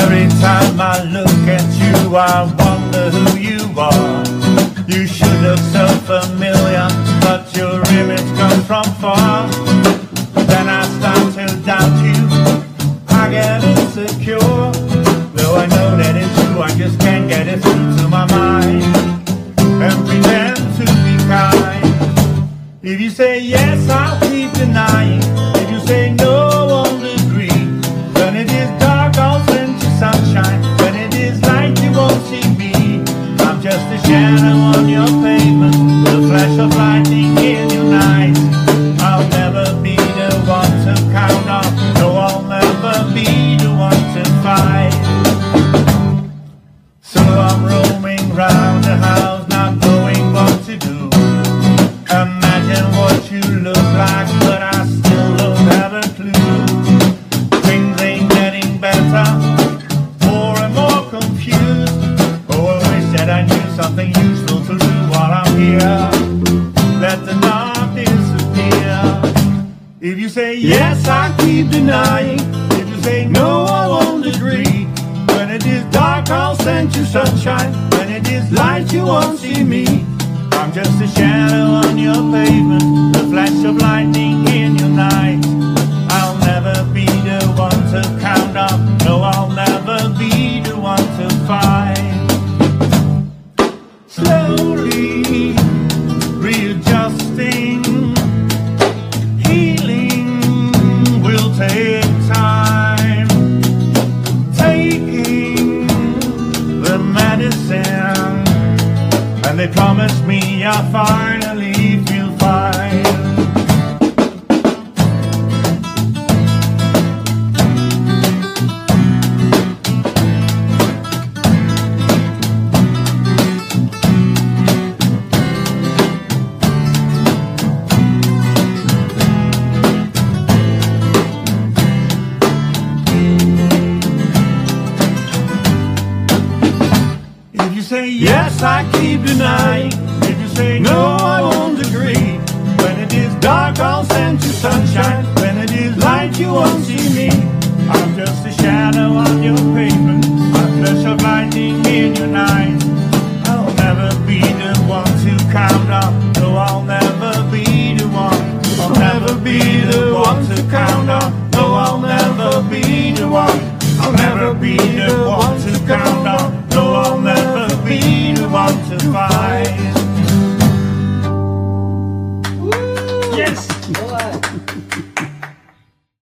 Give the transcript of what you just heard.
Every time I look at you, I wonder who you are. You should look so familiar, but your image comes from far. Then I start to doubt you. I get insecure. Though I know that it's true, I just can't get it through to my mind. And pretend to be kind. If you say yes, I'll keep denying. If you say no, A shadow on your Let the dark disappear. If you say yes, I keep denying. If you say no, I won't agree. When it is dark, I'll send you sunshine. When it is light, you won't see me. I'm just a shadow on your pavement, the flash of lightning in your night. I'll never be the one to count up, No, I'll never be the one to fight. Slowly they promised me I'll finally feel fine. say yes, I keep denying. If you say no, I won't agree. When it is dark, I'll send you sunshine. When it is light, you won't see me. I'm just a shadow on your pavement, a flash of lightning in your night. I'll never be the one to count up. No, I'll never be the one. I'll never be the one to count up. No, I'll never be the one. I'll never be the one.